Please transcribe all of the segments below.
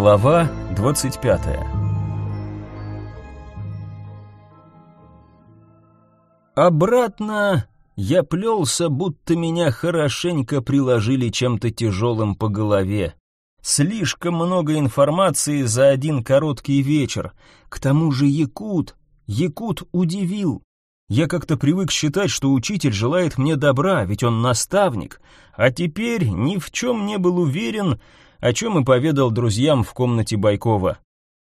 Глава 25 Обратно я плелся, будто меня хорошенько приложили чем-то тяжелым по голове. Слишком много информации за один короткий вечер. К тому же Якут, Якут удивил. Я как-то привык считать, что учитель желает мне добра, ведь он наставник, а теперь ни в чем не был уверен, о чем и поведал друзьям в комнате Байкова.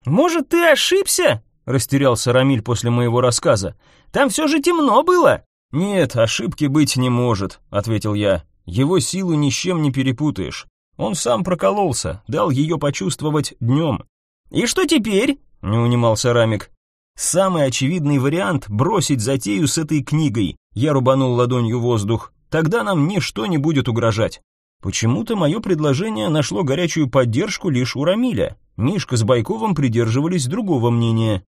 «Может, ты ошибся?» — растерялся Рамиль после моего рассказа. «Там все же темно было». «Нет, ошибки быть не может», — ответил я. «Его силу ни с чем не перепутаешь. Он сам прокололся, дал ее почувствовать днем». «И что теперь?» — не унимался Рамик. Самый очевидный вариант — бросить затею с этой книгой. Я рубанул ладонью воздух. Тогда нам ничто не будет угрожать. Почему-то мое предложение нашло горячую поддержку лишь у Рамиля. Мишка с Байковым придерживались другого мнения.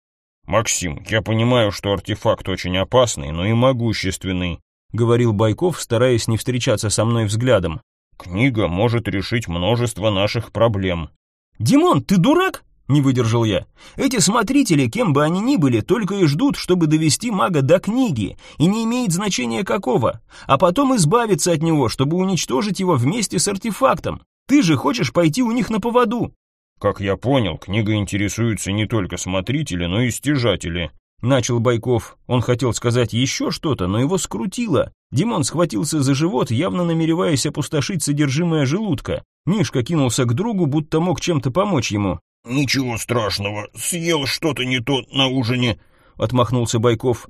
«Максим, я понимаю, что артефакт очень опасный, но и могущественный», — говорил Байков, стараясь не встречаться со мной взглядом. «Книга может решить множество наших проблем». «Димон, ты дурак?» Не выдержал я. Эти смотрители, кем бы они ни были, только и ждут, чтобы довести мага до книги, и не имеет значения какого, а потом избавиться от него, чтобы уничтожить его вместе с артефактом. Ты же хочешь пойти у них на поводу. Как я понял, книга интересуется не только смотрители, но и стяжатели. Начал Байков. Он хотел сказать еще что-то, но его скрутило. Димон схватился за живот, явно намереваясь опустошить содержимое желудка. Мишка кинулся к другу, будто мог чем-то помочь ему. «Ничего страшного, съел что-то не то на ужине», — отмахнулся Байков.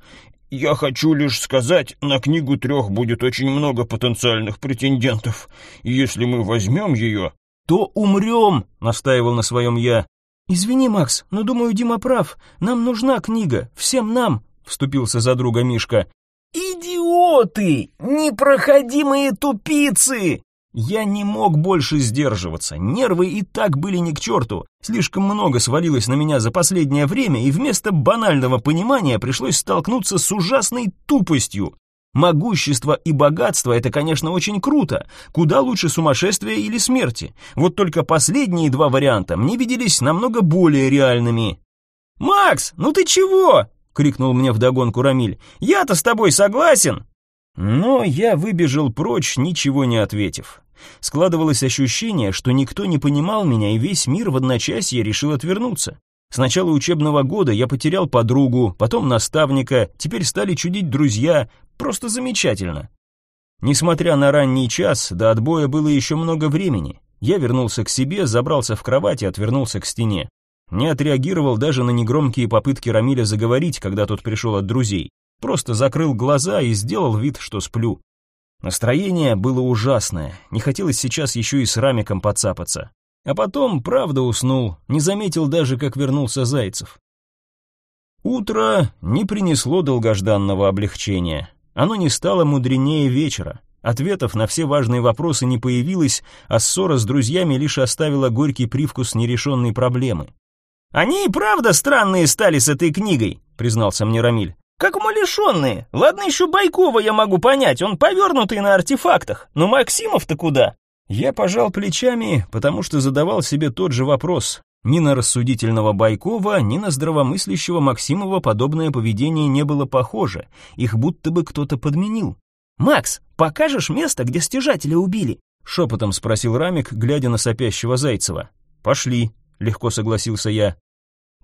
«Я хочу лишь сказать, на книгу трех будет очень много потенциальных претендентов, если мы возьмем ее...» «То умрем», — настаивал на своем я. «Извини, Макс, но думаю, Дима прав. Нам нужна книга, всем нам», — вступился за друга Мишка. «Идиоты! Непроходимые тупицы!» Я не мог больше сдерживаться, нервы и так были не к черту. Слишком много свалилось на меня за последнее время, и вместо банального понимания пришлось столкнуться с ужасной тупостью. Могущество и богатство — это, конечно, очень круто. Куда лучше сумасшествия или смерти. Вот только последние два варианта мне виделись намного более реальными. «Макс, ну ты чего?» — крикнул мне вдогонку Рамиль. «Я-то с тобой согласен!» Но я выбежал прочь, ничего не ответив. Складывалось ощущение, что никто не понимал меня, и весь мир в одночасье решил отвернуться. С начала учебного года я потерял подругу, потом наставника, теперь стали чудить друзья. Просто замечательно. Несмотря на ранний час, до отбоя было еще много времени. Я вернулся к себе, забрался в кровать и отвернулся к стене. Не отреагировал даже на негромкие попытки Рамиля заговорить, когда тот пришел от друзей. Просто закрыл глаза и сделал вид, что сплю. Настроение было ужасное, не хотелось сейчас еще и с Рамиком подцапаться. А потом, правда, уснул, не заметил даже, как вернулся Зайцев. Утро не принесло долгожданного облегчения. Оно не стало мудренее вечера. Ответов на все важные вопросы не появилось, а ссора с друзьями лишь оставила горький привкус нерешенной проблемы. «Они и правда странные стали с этой книгой», — признался мне Рамиль. Как умалишенные. Ладно, еще Байкова я могу понять, он повернутый на артефактах. Но Максимов-то куда? Я пожал плечами, потому что задавал себе тот же вопрос. Ни на рассудительного Байкова, ни на здравомыслящего Максимова подобное поведение не было похоже. Их будто бы кто-то подменил. «Макс, покажешь место, где стяжателя убили?» Шепотом спросил Рамик, глядя на сопящего Зайцева. «Пошли», — легко согласился я.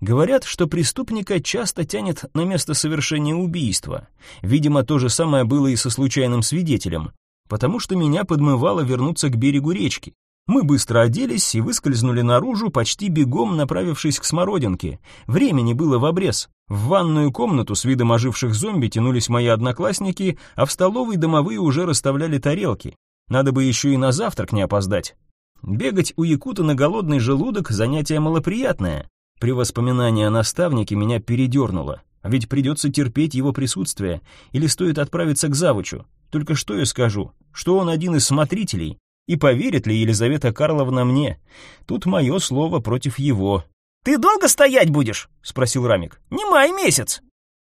Говорят, что преступника часто тянет на место совершения убийства. Видимо, то же самое было и со случайным свидетелем, потому что меня подмывало вернуться к берегу речки. Мы быстро оделись и выскользнули наружу, почти бегом направившись к смородинке. Времени было в обрез. В ванную комнату с видом оживших зомби тянулись мои одноклассники, а в столовой домовые уже расставляли тарелки. Надо бы еще и на завтрак не опоздать. Бегать у якута на голодный желудок – занятие малоприятное. При воспоминании о наставнике меня передернуло. А ведь придется терпеть его присутствие. Или стоит отправиться к завучу. Только что я скажу? Что он один из смотрителей? И поверит ли Елизавета Карловна мне? Тут мое слово против его. «Ты долго стоять будешь?» — спросил Рамик. «Не май месяц».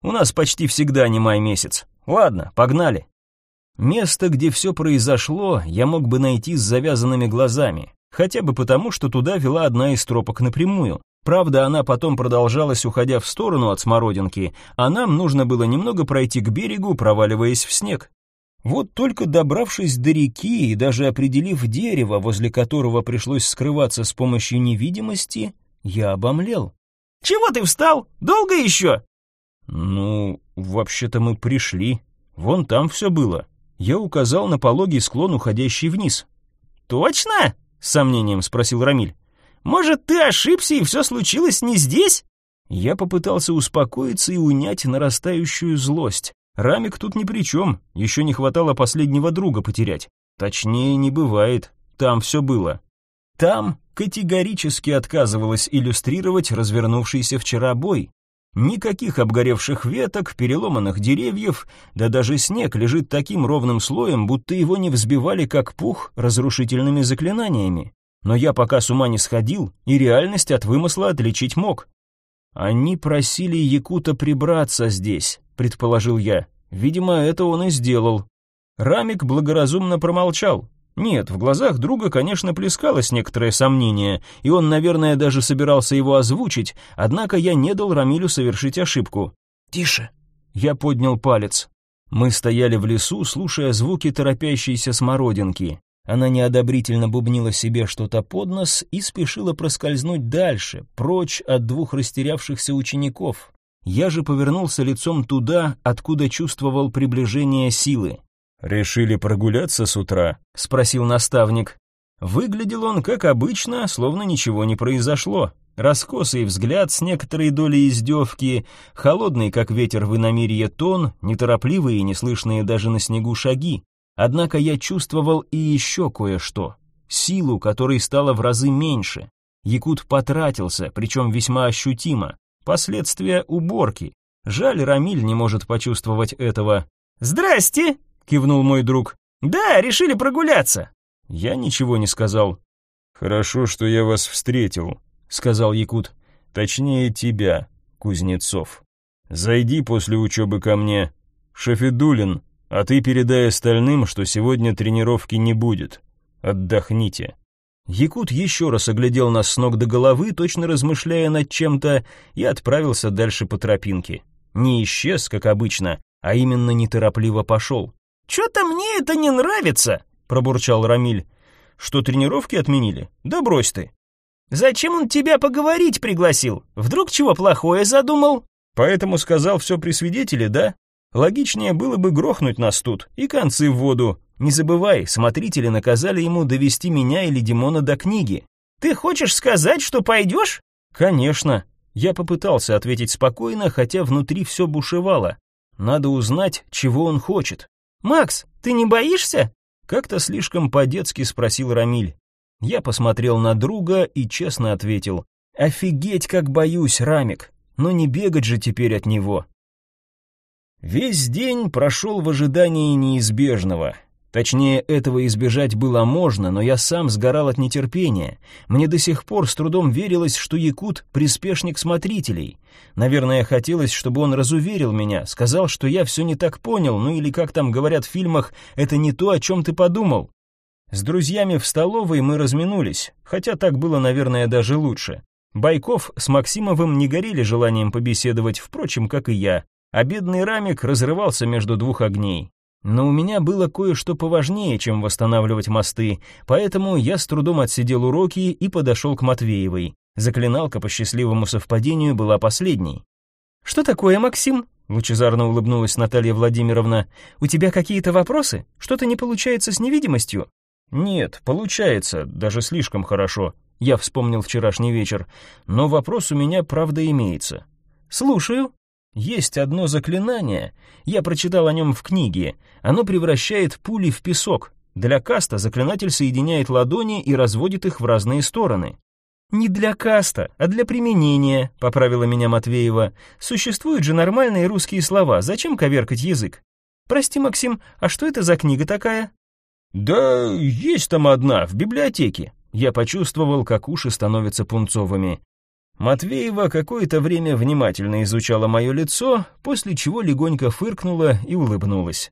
«У нас почти всегда не май месяц. Ладно, погнали». Место, где все произошло, я мог бы найти с завязанными глазами. хотя бы потому, что туда вела одна из тропок напрямую. Правда, она потом продолжалась, уходя в сторону от смородинки, а нам нужно было немного пройти к берегу, проваливаясь в снег. Вот только добравшись до реки и даже определив дерево, возле которого пришлось скрываться с помощью невидимости, я обомлел. «Чего ты встал? Долго еще?» «Ну, вообще-то мы пришли. Вон там все было». Я указал на пологий склон, уходящий вниз. «Точно?» — с сомнением спросил Рамиль. Может, ты ошибся и все случилось не здесь?» Я попытался успокоиться и унять нарастающую злость. Рамик тут ни при чем, еще не хватало последнего друга потерять. Точнее, не бывает, там все было. Там категорически отказывалась иллюстрировать развернувшийся вчера бой. Никаких обгоревших веток, переломанных деревьев, да даже снег лежит таким ровным слоем, будто его не взбивали как пух разрушительными заклинаниями но я пока с ума не сходил и реальность от вымысла отличить мог. Они просили Якута прибраться здесь, предположил я. Видимо, это он и сделал. Рамик благоразумно промолчал. Нет, в глазах друга, конечно, плескалось некоторое сомнение, и он, наверное, даже собирался его озвучить, однако я не дал Рамилю совершить ошибку. «Тише!» Я поднял палец. Мы стояли в лесу, слушая звуки торопящейся смородинки. Она неодобрительно бубнила себе что-то под нос и спешила проскользнуть дальше, прочь от двух растерявшихся учеников. Я же повернулся лицом туда, откуда чувствовал приближение силы. «Решили прогуляться с утра?» — спросил наставник. Выглядел он, как обычно, словно ничего не произошло. Раскосый взгляд с некоторой долей издевки, холодный, как ветер в иномирье тон, неторопливые и неслышные даже на снегу шаги. Однако я чувствовал и еще кое-что. Силу, которой стало в разы меньше. Якут потратился, причем весьма ощутимо. Последствия уборки. Жаль, Рамиль не может почувствовать этого. «Здрасте!» — кивнул мой друг. «Да, решили прогуляться». Я ничего не сказал. «Хорошо, что я вас встретил», — сказал Якут. «Точнее, тебя, Кузнецов. Зайди после учебы ко мне. Шафидулин, а ты передай остальным, что сегодня тренировки не будет. Отдохните». Якут еще раз оглядел нас с ног до головы, точно размышляя над чем-то, и отправился дальше по тропинке. Не исчез, как обычно, а именно неторопливо пошел. «Че-то мне это не нравится», — пробурчал Рамиль. «Что, тренировки отменили? Да брось ты». «Зачем он тебя поговорить пригласил? Вдруг чего плохое задумал?» «Поэтому сказал все при свидетеле, да?» Логичнее было бы грохнуть нас тут и концы в воду. Не забывай, смотрители наказали ему довести меня или Димона до книги. Ты хочешь сказать, что пойдешь? Конечно. Я попытался ответить спокойно, хотя внутри все бушевало. Надо узнать, чего он хочет. Макс, ты не боишься? Как-то слишком по-детски спросил Рамиль. Я посмотрел на друга и честно ответил. Офигеть, как боюсь, Рамик. Но не бегать же теперь от него. Весь день прошел в ожидании неизбежного. Точнее, этого избежать было можно, но я сам сгорал от нетерпения. Мне до сих пор с трудом верилось, что Якут — приспешник смотрителей. Наверное, хотелось, чтобы он разуверил меня, сказал, что я все не так понял, ну или, как там говорят в фильмах, это не то, о чем ты подумал. С друзьями в столовой мы разминулись, хотя так было, наверное, даже лучше. Байков с Максимовым не горели желанием побеседовать, впрочем, как и я а Рамик разрывался между двух огней. Но у меня было кое-что поважнее, чем восстанавливать мосты, поэтому я с трудом отсидел уроки и подошел к Матвеевой. Заклиналка по счастливому совпадению была последней. «Что такое, Максим?» — лучезарно улыбнулась Наталья Владимировна. «У тебя какие-то вопросы? Что-то не получается с невидимостью?» «Нет, получается, даже слишком хорошо», — я вспомнил вчерашний вечер. «Но вопрос у меня, правда, имеется». «Слушаю», есть одно заклинание, я прочитал о нем в книге. Оно превращает пули в песок. Для каста заклинатель соединяет ладони и разводит их в разные стороны. «Не для каста, а для применения», — поправила меня Матвеева. «Существуют же нормальные русские слова, зачем коверкать язык?» «Прости, Максим, а что это за книга такая?» «Да есть там одна, в библиотеке». Я почувствовал, как уши становятся пунцовыми. Матвеева какое-то время внимательно изучала мое лицо, после чего легонько фыркнула и улыбнулась.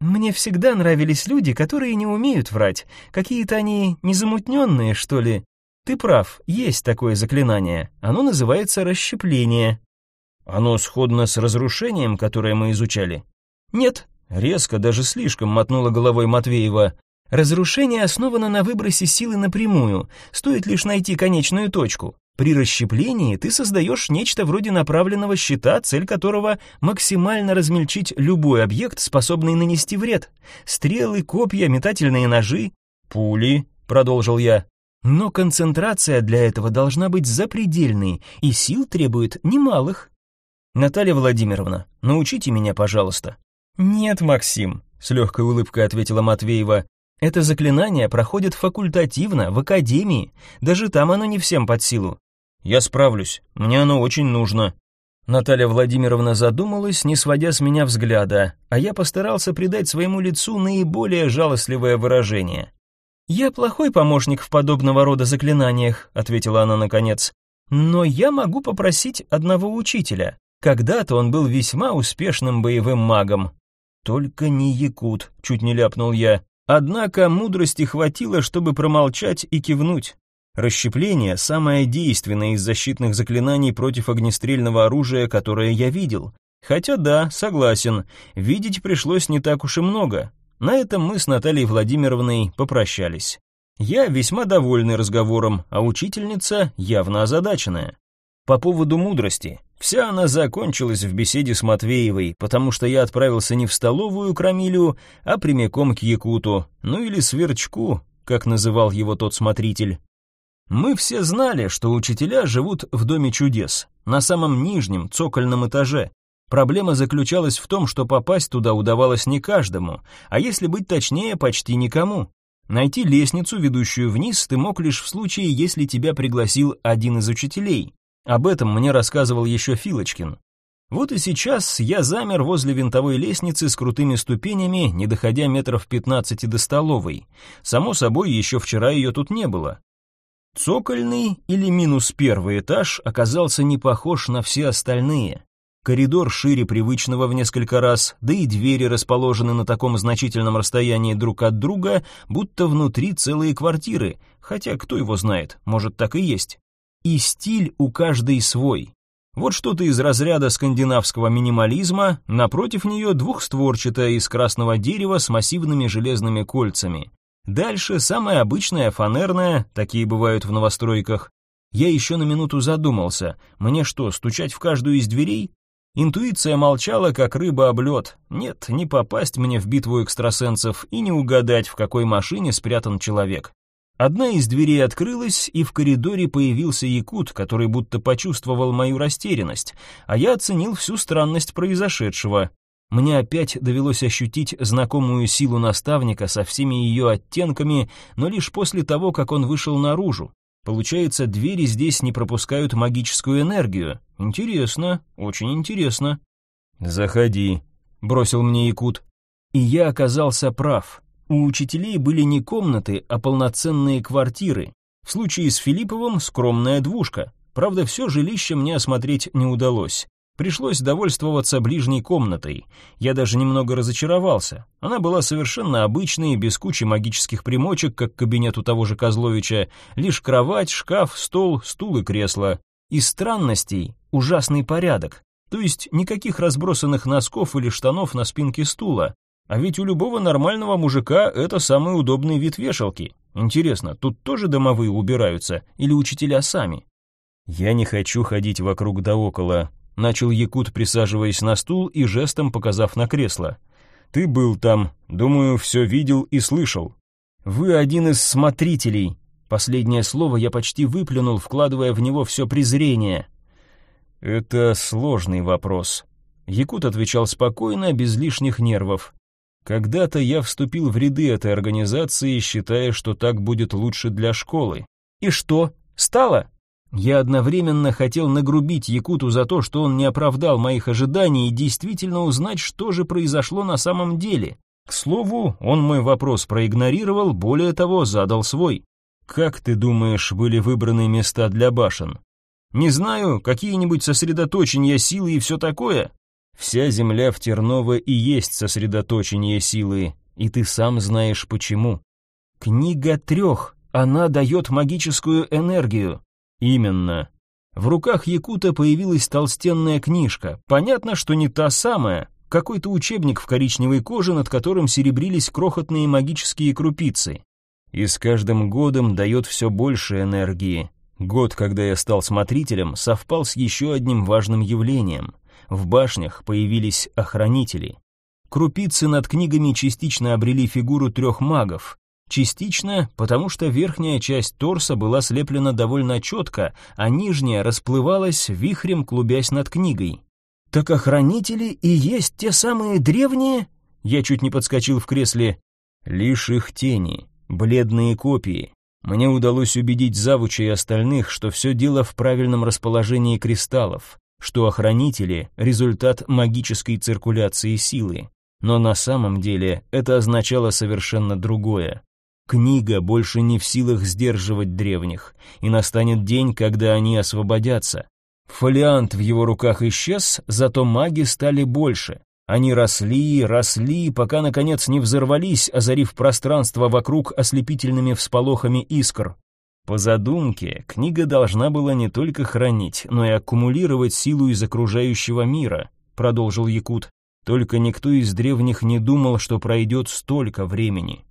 Мне всегда нравились люди, которые не умеют врать. Какие-то они незамутненные, что ли. Ты прав, есть такое заклинание. Оно называется расщепление. Оно сходно с разрушением, которое мы изучали? Нет, резко, даже слишком мотнула головой Матвеева. Разрушение основано на выбросе силы напрямую, стоит лишь найти конечную точку. При расщеплении ты создаешь нечто вроде направленного щита, цель которого максимально размельчить любой объект, способный нанести вред. Стрелы, копья, метательные ножи, пули, продолжил я. Но концентрация для этого должна быть запредельной, и сил требует немалых. Наталья Владимировна, научите меня, пожалуйста. Нет, Максим, с легкой улыбкой ответила Матвеева. Это заклинание проходит факультативно, в академии. Даже там оно не всем под силу. Я справлюсь, мне оно очень нужно». Наталья Владимировна задумалась, не сводя с меня взгляда, а я постарался придать своему лицу наиболее жалостливое выражение. «Я плохой помощник в подобного рода заклинаниях», — ответила она наконец. «Но я могу попросить одного учителя. Когда-то он был весьма успешным боевым магом». «Только не якут», — чуть не ляпнул я. Однако мудрости хватило, чтобы промолчать и кивнуть. Расщепление – самое действенное из защитных заклинаний против огнестрельного оружия, которое я видел. Хотя да, согласен, видеть пришлось не так уж и много. На этом мы с Натальей Владимировной попрощались. Я весьма довольный разговором, а учительница явно озадаченная. По поводу мудрости. Вся она закончилась в беседе с Матвеевой, потому что я отправился не в столовую к Рамилю, а прямиком к Якуту, ну или Сверчку, как называл его тот смотритель. Мы все знали, что учителя живут в доме чудес, на самом нижнем, цокольном этаже. Проблема заключалась в том, что попасть туда удавалось не каждому, а если быть точнее, почти никому. Найти лестницу, ведущую вниз, ты мог лишь в случае, если тебя пригласил один из учителей. Об этом мне рассказывал еще Филочкин. Вот и сейчас я замер возле винтовой лестницы с крутыми ступенями, не доходя метров 15 до столовой. Само собой, еще вчера ее тут не было. Цокольный или минус первый этаж оказался не похож на все остальные. Коридор шире привычного в несколько раз, да и двери расположены на таком значительном расстоянии друг от друга, будто внутри целые квартиры, хотя кто его знает, может так и есть. И стиль у каждой свой. Вот что-то из разряда скандинавского минимализма, напротив нее двухстворчатая из красного дерева с массивными железными кольцами. Дальше самая обычная фанерная, такие бывают в новостройках. Я еще на минуту задумался, мне что, стучать в каждую из дверей? Интуиция молчала, как рыба об лед. Нет, не попасть мне в битву экстрасенсов и не угадать, в какой машине спрятан человек. Одна из дверей открылась, и в коридоре появился якут, который будто почувствовал мою растерянность, а я оценил всю странность произошедшего. Мне опять довелось ощутить знакомую силу наставника со всеми ее оттенками, но лишь после того, как он вышел наружу. Получается, двери здесь не пропускают магическую энергию. Интересно, очень интересно. «Заходи», — бросил мне Якут. И я оказался прав. У учителей были не комнаты, а полноценные квартиры. В случае с Филипповым скромная двушка. Правда, все жилище мне осмотреть не удалось. Пришлось довольствоваться ближней комнатой. Я даже немного разочаровался. Она была совершенно обычной, без кучи магических примочек, как кабинет у того же Козловича, лишь кровать, шкаф, стол, стул и кресло. Из странностей ужасный порядок. То есть никаких разбросанных носков или штанов на спинке стула. А ведь у любого нормального мужика это самый удобный вид вешалки. Интересно, тут тоже домовые убираются или учителя сами? Я не хочу ходить вокруг да около, начал Якут, присаживаясь на стул и жестом показав на кресло. Ты был там, думаю, все видел и слышал. Вы один из смотрителей. Последнее слово я почти выплюнул, вкладывая в него все презрение. Это сложный вопрос. Якут отвечал спокойно, без лишних нервов. Когда-то я вступил в ряды этой организации, считая, что так будет лучше для школы. И что? Стало? Я одновременно хотел нагрубить Якуту за то, что он не оправдал моих ожиданий и действительно узнать, что же произошло на самом деле. К слову, он мой вопрос проигнорировал, более того, задал свой. «Как ты думаешь, были выбраны места для башен?» «Не знаю, какие-нибудь сосредоточения силы и все такое?» Вся земля в Терново и есть сосредоточение силы, и ты сам знаешь почему. Книга трех, она дает магическую энергию. Именно. В руках Якута появилась толстенная книжка. Понятно, что не та самая, какой-то учебник в коричневой коже, над которым серебрились крохотные магические крупицы. И с каждым годом дает все больше энергии. Год, когда я стал смотрителем, совпал с еще одним важным явлением. В башнях появились охранители. Крупицы над книгами частично обрели фигуру трех магов. Частично, потому что верхняя часть торса была слеплена довольно четко, а нижняя расплывалась вихрем, клубясь над книгой. «Так охранители и есть те самые древние?» Я чуть не подскочил в кресле. «Лишь их тени, бледные копии. Мне удалось убедить завуча и остальных, что все дело в правильном расположении кристаллов, что охранители — результат магической циркуляции силы. Но на самом деле это означало совершенно другое. Книга больше не в силах сдерживать древних, и настанет день, когда они освободятся. Фолиант в его руках исчез, зато маги стали больше. Они росли, росли, пока, наконец, не взорвались, озарив пространство вокруг ослепительными всполохами искр. По задумке, книга должна была не только хранить, но и аккумулировать силу из окружающего мира, продолжил Якут. Только никто из древних не думал, что пройдет столько времени.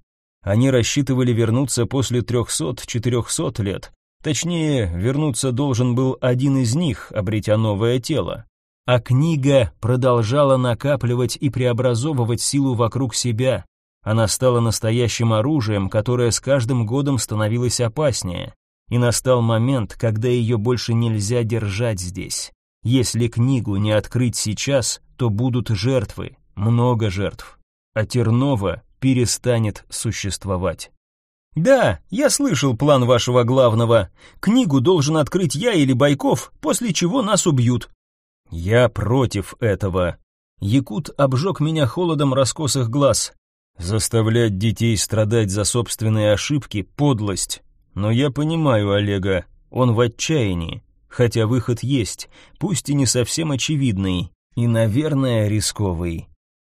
Они рассчитывали вернуться после трехсот-четырехсот лет. Точнее, вернуться должен был один из них, обретя новое тело. А книга продолжала накапливать и преобразовывать силу вокруг себя. Она стала настоящим оружием, которое с каждым годом становилось опаснее. И настал момент, когда ее больше нельзя держать здесь. Если книгу не открыть сейчас, то будут жертвы, много жертв. А Тернова перестанет существовать. «Да, я слышал план вашего главного. Книгу должен открыть я или Байков, после чего нас убьют. Я против этого. Якут обжег меня холодом раскосых глаз. Заставлять детей страдать за собственные ошибки — подлость. Но я понимаю Олега, он в отчаянии. Хотя выход есть, пусть и не совсем очевидный, и, наверное, рисковый.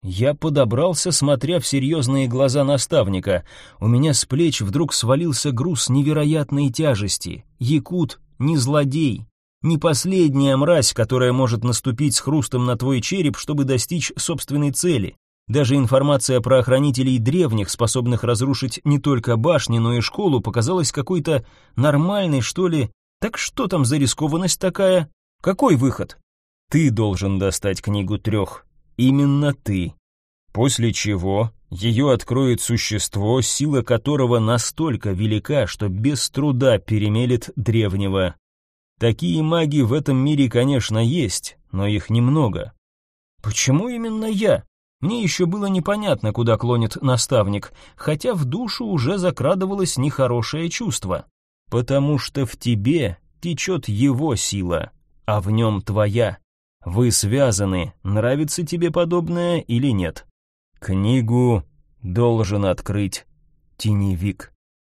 Я подобрался, смотря в серьезные глаза наставника. У меня с плеч вдруг свалился груз невероятной тяжести. Якут не злодей, не последняя мразь, которая может наступить с хрустом на твой череп, чтобы достичь собственной цели. Даже информация про охранителей древних, способных разрушить не только башни, но и школу, показалась какой-то нормальной, что ли. Так что там за рискованность такая? Какой выход? Ты должен достать книгу трех. Именно ты. После чего ее откроет существо, сила которого настолько велика, что без труда перемелет древнего. Такие маги в этом мире, конечно, есть, но их немного. Почему именно я? Мне еще было непонятно, куда клонит наставник, хотя в душу уже закрадывалось нехорошее чувство. Потому что в тебе течет его сила, а в нем твоя. Вы связаны, нравится тебе подобное или нет. Книгу должен открыть теневик.